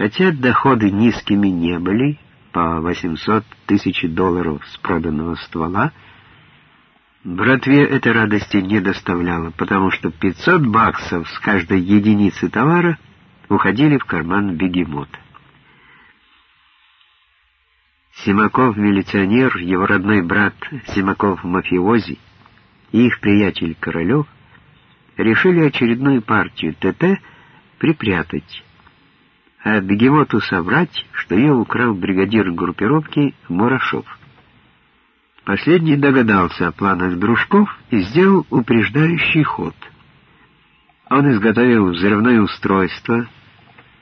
Хотя доходы низкими не были, по 800 тысяч долларов с проданного ствола, братве этой радости не доставляло, потому что 500 баксов с каждой единицы товара уходили в карман бегемота. Симаков-милиционер, его родной брат Симаков-мафиози и их приятель Королев решили очередную партию ТТ припрятать, а бегемоту соврать, что ее украл бригадир группировки Мурашов. Последний догадался о планах дружков и сделал упреждающий ход. Он изготовил взрывное устройство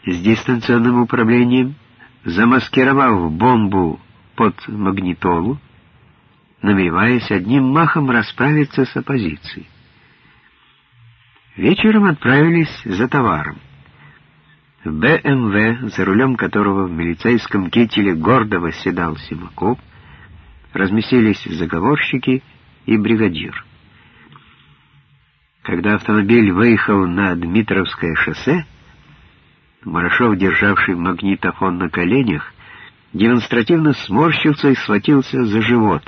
с дистанционным управлением, замаскировав бомбу под магнитолу, намереваясь одним махом расправиться с оппозицией. Вечером отправились за товаром. В БМВ, за рулем которого в милицейском кителе гордо восседал Симаков, разместились заговорщики и бригадир. Когда автомобиль выехал на Дмитровское шоссе, Марашов, державший магнитофон на коленях, демонстративно сморщился и схватился за живот.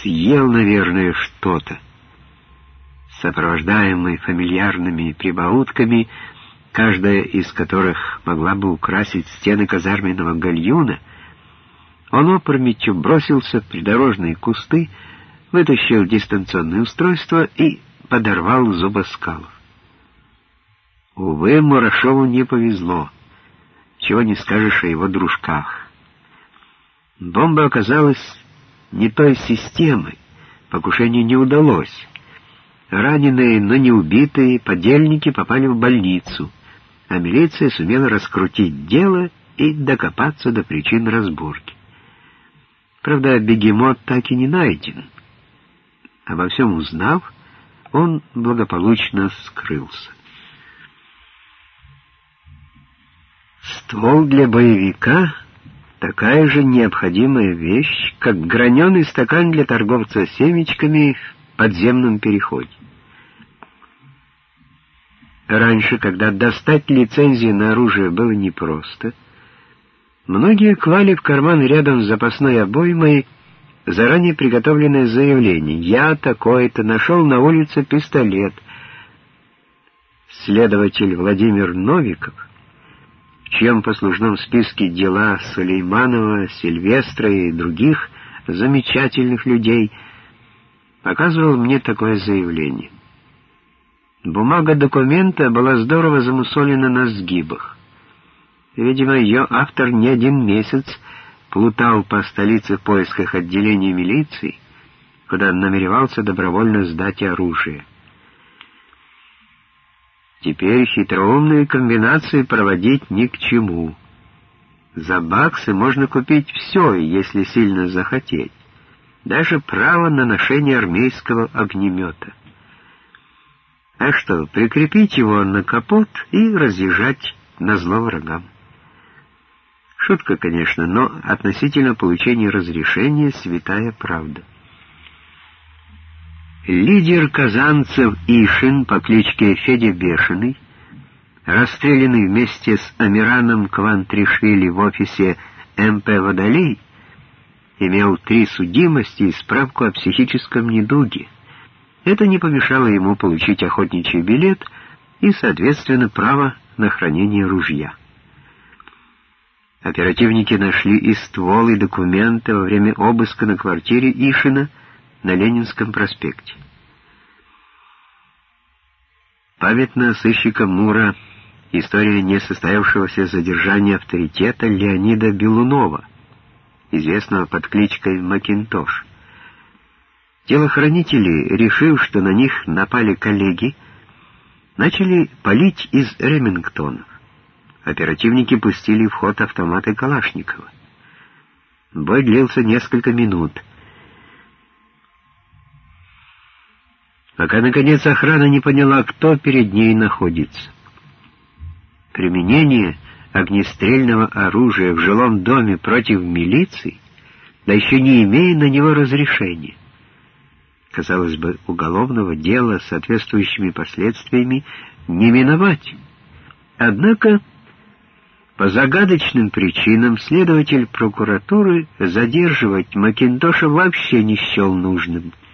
Съел, наверное, что-то. Сопровождаемый фамильярными прибаутками, каждая из которых могла бы украсить стены казарменного гальюна, он опрометью бросился в придорожные кусты, вытащил дистанционное устройство и подорвал зубоскалов. Увы, Мурашову не повезло. Чего не скажешь о его дружках. Бомба оказалась не той системы, покушение не удалось. Раненые, но не убитые подельники попали в больницу, а милиция сумела раскрутить дело и докопаться до причин разборки. Правда, бегемот так и не найден. Обо всем узнав, он благополучно скрылся. Ствол для боевика — такая же необходимая вещь, как граненый стакан для торговца семечками в подземном переходе. Раньше, когда достать лицензию на оружие было непросто, многие клали в карман рядом с запасной обоймой заранее приготовленное заявление «Я такой-то нашел на улице пистолет». Следователь Владимир Новиков в чьем послужном списке дела Сулейманова, Сильвестра и других замечательных людей, показывал мне такое заявление. Бумага документа была здорово замусолена на сгибах. Видимо, ее автор не один месяц плутал по столице в поисках отделения милиции, куда намеревался добровольно сдать оружие. Теперь хитроумные комбинации проводить ни к чему. За баксы можно купить все, если сильно захотеть. Даже право на ношение армейского огнемета. А что, прикрепить его на капот и разъезжать на зло врагам. Шутка, конечно, но относительно получения разрешения святая правда. Лидер казанцев Ишин по кличке Федя Бешеный, расстрелянный вместе с Амираном Квантришвили в офисе МП «Водолей», имел три судимости и справку о психическом недуге. Это не помешало ему получить охотничий билет и, соответственно, право на хранение ружья. Оперативники нашли и ствол, и документы во время обыска на квартире Ишина — на Ленинском проспекте. Памятна сыщика Мура история несостоявшегося задержания авторитета Леонида Белунова, известного под кличкой Макинтош. Телохранители, решив, что на них напали коллеги, начали палить из ремингтонов. Оперативники пустили в ход автоматы Калашникова. Бой длился несколько минут — пока, наконец, охрана не поняла, кто перед ней находится. Применение огнестрельного оружия в жилом доме против милиции, да еще не имея на него разрешения. Казалось бы, уголовного дела с соответствующими последствиями не миновать. Однако По загадочным причинам следователь прокуратуры задерживать Макинтоша вообще не счел нужным —